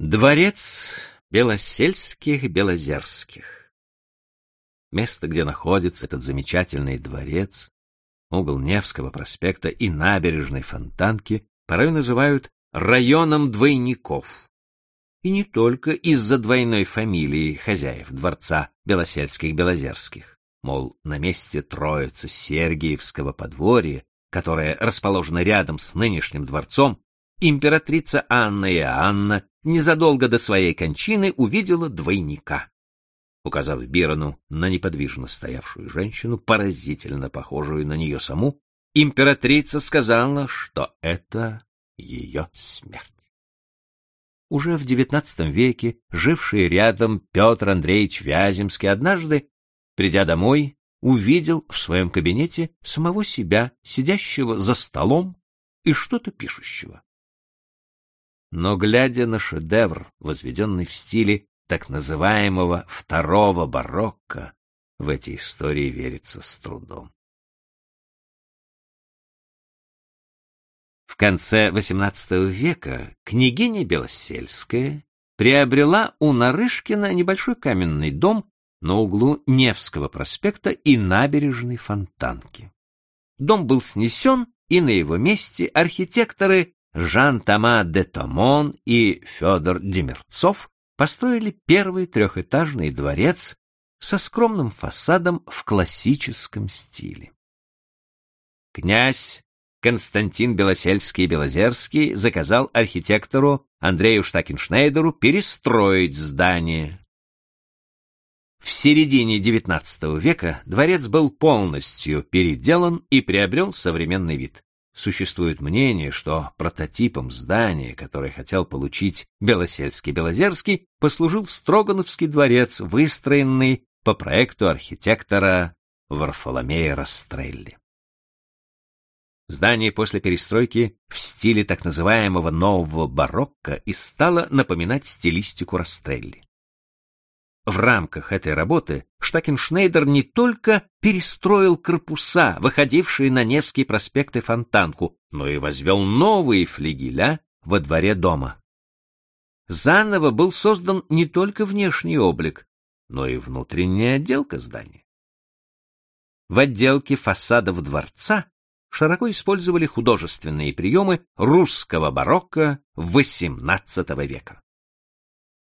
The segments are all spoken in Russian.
Дворец Белосельских-Белозерских. Место, где находится этот замечательный дворец, угол Невского проспекта и набережной Фонтанки, порой называют районом двойников. И не только из-за двойной фамилии хозяев дворца Белосельских-Белозерских. Мол, на месте Троицы Сергиевского подворья, которое расположено рядом с нынешним дворцом, императрица Анна и Анна незадолго до своей кончины увидела двойника. Указав Бирану на неподвижно стоявшую женщину, поразительно похожую на нее саму, императрица сказала, что это ее смерть. Уже в XIX веке живший рядом Петр Андреевич Вяземский однажды, придя домой, увидел в своем кабинете самого себя, сидящего за столом и что-то пишущего. Но, глядя на шедевр, возведенный в стиле так называемого второго барокко, в эти истории верится с трудом. В конце XVIII века княгиня Белосельская приобрела у Нарышкина небольшой каменный дом на углу Невского проспекта и набережной Фонтанки. Дом был снесен, и на его месте архитекторы Жан-Тома де Томон и Федор Демерцов построили первый трехэтажный дворец со скромным фасадом в классическом стиле. Князь Константин Белосельский-Белозерский заказал архитектору Андрею Штакеншнейдеру перестроить здание. В середине XIX века дворец был полностью переделан и приобрел современный вид. Существует мнение, что прототипом здания, которое хотел получить Белосельский-Белозерский, послужил Строгановский дворец, выстроенный по проекту архитектора Варфоломея Растрелли. Здание после перестройки в стиле так называемого нового барокко и стало напоминать стилистику Растрелли. В рамках этой работы Штакеншнейдер не только перестроил корпуса, выходившие на Невский проспект и Фонтанку, но и возвел новые флигеля во дворе дома. Заново был создан не только внешний облик, но и внутренняя отделка здания. В отделке фасадов дворца широко использовали художественные приемы русского барокко XVIII века.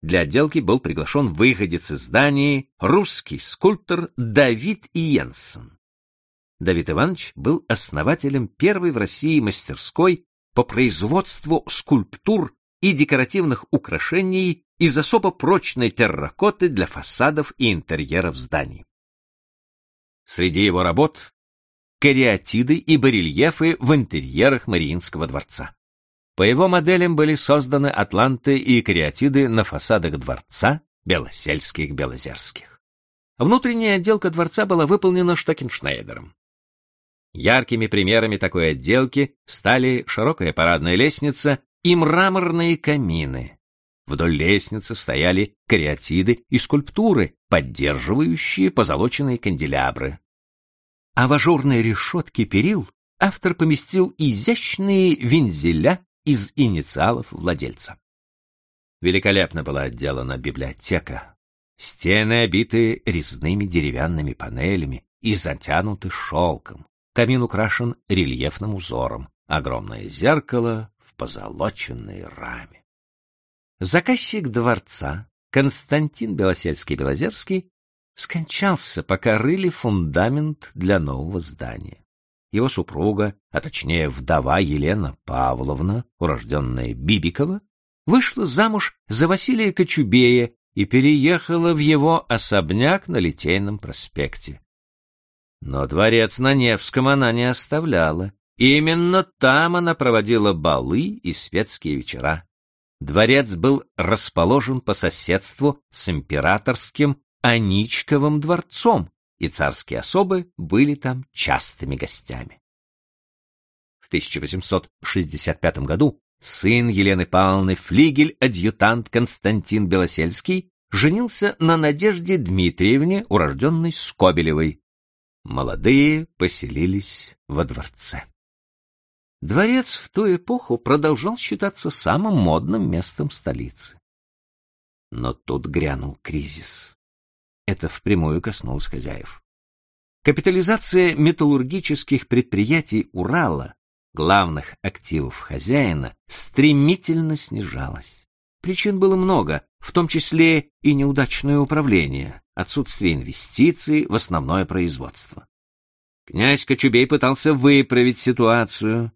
Для отделки был приглашен выходец из Дании, русский скульптор Давид Иенсен. Давид Иванович был основателем первой в России мастерской по производству скульптур и декоративных украшений из особо прочной терракоты для фасадов и интерьеров зданий. Среди его работ — кариатиды и барельефы в интерьерах Мариинского дворца. По его моделям были созданы атланты и кариатиды на фасадах дворца Белосельских-Белозерских. Внутренняя отделка дворца была выполнена Штокеншнейдером. Яркими примерами такой отделки стали широкая парадная лестница и мраморные камины. Вдоль лестницы стояли кариатиды и скульптуры, поддерживающие позолоченные канделябры. А в ажурной решетке перил автор поместил изящные вензеля из инициалов владельца. Великолепно была отделана библиотека. Стены обиты резными деревянными панелями и затянуты шелком. Камин украшен рельефным узором. Огромное зеркало в позолоченной раме. Заказчик дворца Константин Белосельский-Белозерский скончался, пока рыли фундамент для нового здания его супруга, а точнее вдова Елена Павловна, урожденная Бибикова, вышла замуж за Василия Кочубея и переехала в его особняк на Литейном проспекте. Но дворец на Невском она не оставляла. Именно там она проводила балы и светские вечера. Дворец был расположен по соседству с императорским Аничковым дворцом, и царские особы были там частыми гостями. В 1865 году сын Елены Павловны флигель-адъютант Константин Белосельский женился на Надежде Дмитриевне, урожденной Скобелевой. Молодые поселились во дворце. Дворец в ту эпоху продолжал считаться самым модным местом столицы. Но тут грянул кризис. Это впрямую коснулось хозяев. Капитализация металлургических предприятий Урала, главных активов хозяина, стремительно снижалась. Причин было много, в том числе и неудачное управление, отсутствие инвестиций в основное производство. Князь Кочубей пытался выправить ситуацию.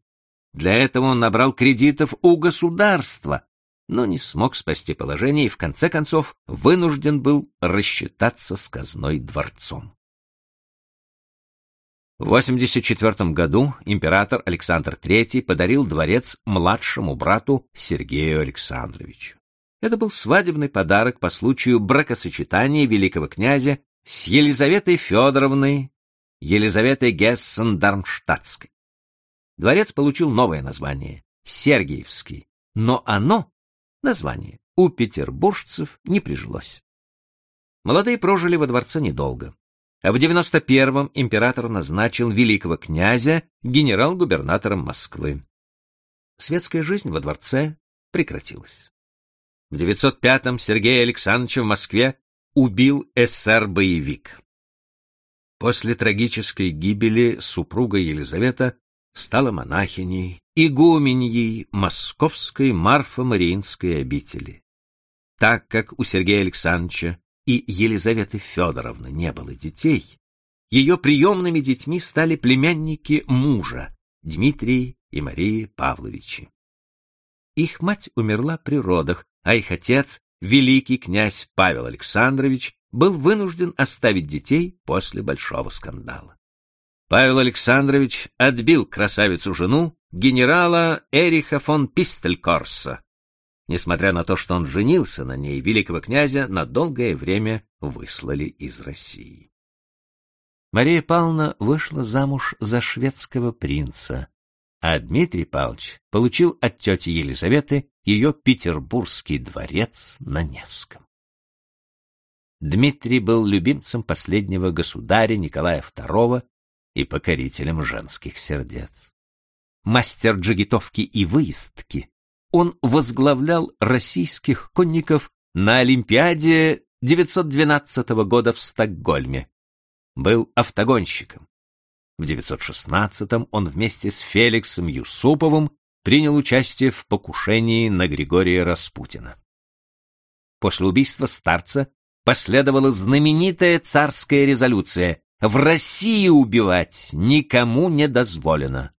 Для этого он набрал кредитов у государства, но не смог спасти положение и в конце концов вынужден был рассчитаться с казной дворцом. В 84 году император Александр III подарил дворец младшему брату Сергею Александровичу. Это был свадебный подарок по случаю бракосочетания великого князя с Елизаветой Федоровной, Елизаветой Гессен-Дармштадтской. Дворец получил новое название — Сергиевский, но оно, название, у петербуржцев не прижилось. Молодые прожили во дворце недолго. А в 91-м император назначил великого князя генерал-губернатором Москвы. Светская жизнь во дворце прекратилась. В 905-м Сергей Александрович в Москве убил СССР-боевик. После трагической гибели супруга Елизавета стала монахиней, игуменьей Московской Марфо-Мариинской обители. Так как у Сергея Александровича и Елизаветы Федоровны не было детей, ее приемными детьми стали племянники мужа, Дмитрий и Мария Павловичи. Их мать умерла при родах, а их отец, великий князь Павел Александрович, был вынужден оставить детей после большого скандала. Павел Александрович отбил красавицу-жену генерала Эриха фон Пистелькорса, Несмотря на то, что он женился на ней, великого князя на долгое время выслали из России. Мария Павловна вышла замуж за шведского принца, а Дмитрий Павлович получил от тети Елизаветы ее петербургский дворец на Невском. Дмитрий был любимцем последнего государя Николая II и покорителем женских сердец. Мастер джигитовки и выездки, он возглавлял российских конников на Олимпиаде 912 года в Стокгольме. Был автогонщиком. В 916 он вместе с Феликсом Юсуповым принял участие в покушении на Григория Распутина. После убийства старца последовала знаменитая царская резолюция «В России убивать никому не дозволено».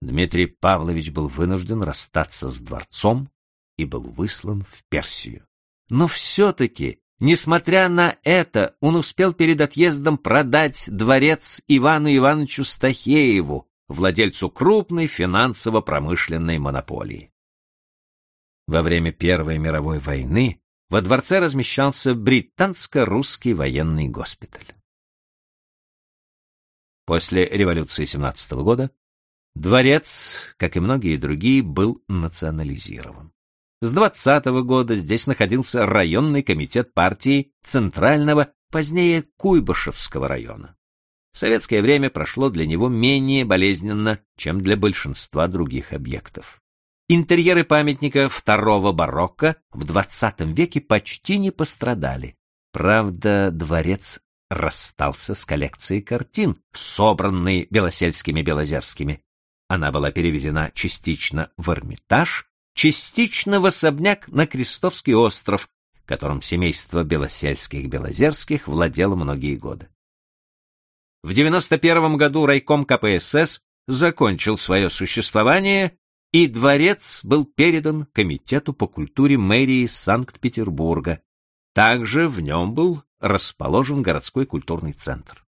Дмитрий Павлович был вынужден расстаться с дворцом и был выслан в Персию. Но все-таки, несмотря на это, он успел перед отъездом продать дворец Ивану Ивановичу Стахееву, владельцу крупной финансово-промышленной монополии. Во время Первой мировой войны во дворце размещался британско-русский военный госпиталь. После революции 17 года Дворец, как и многие другие, был национализирован. С 20 -го года здесь находился районный комитет партии Центрального, позднее Куйбышевского района. Советское время прошло для него менее болезненно, чем для большинства других объектов. Интерьеры памятника второго барокко в XX веке почти не пострадали. Правда, дворец расстался с коллекцией картин, собранной Белосельскими-Белозерскими, она была перевезена частично в Эрмитаж, частично в особняк на Крестовский остров, которым семейство Белосельских-Белозерских владело многие годы. В 91 году райком КПСС закончил свое существование, и дворец был передан Комитету по культуре мэрии Санкт-Петербурга. Также в нем был расположен городской культурный центр.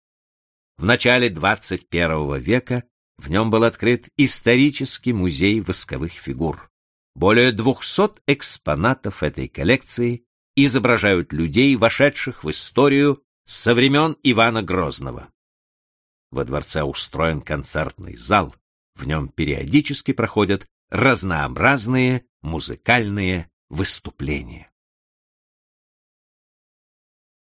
В начале 21 века в нем был открыт исторический музей восковых фигур. Более двухсот экспонатов этой коллекции изображают людей, вошедших в историю со времен Ивана Грозного. Во дворце устроен концертный зал, в нем периодически проходят разнообразные музыкальные выступления.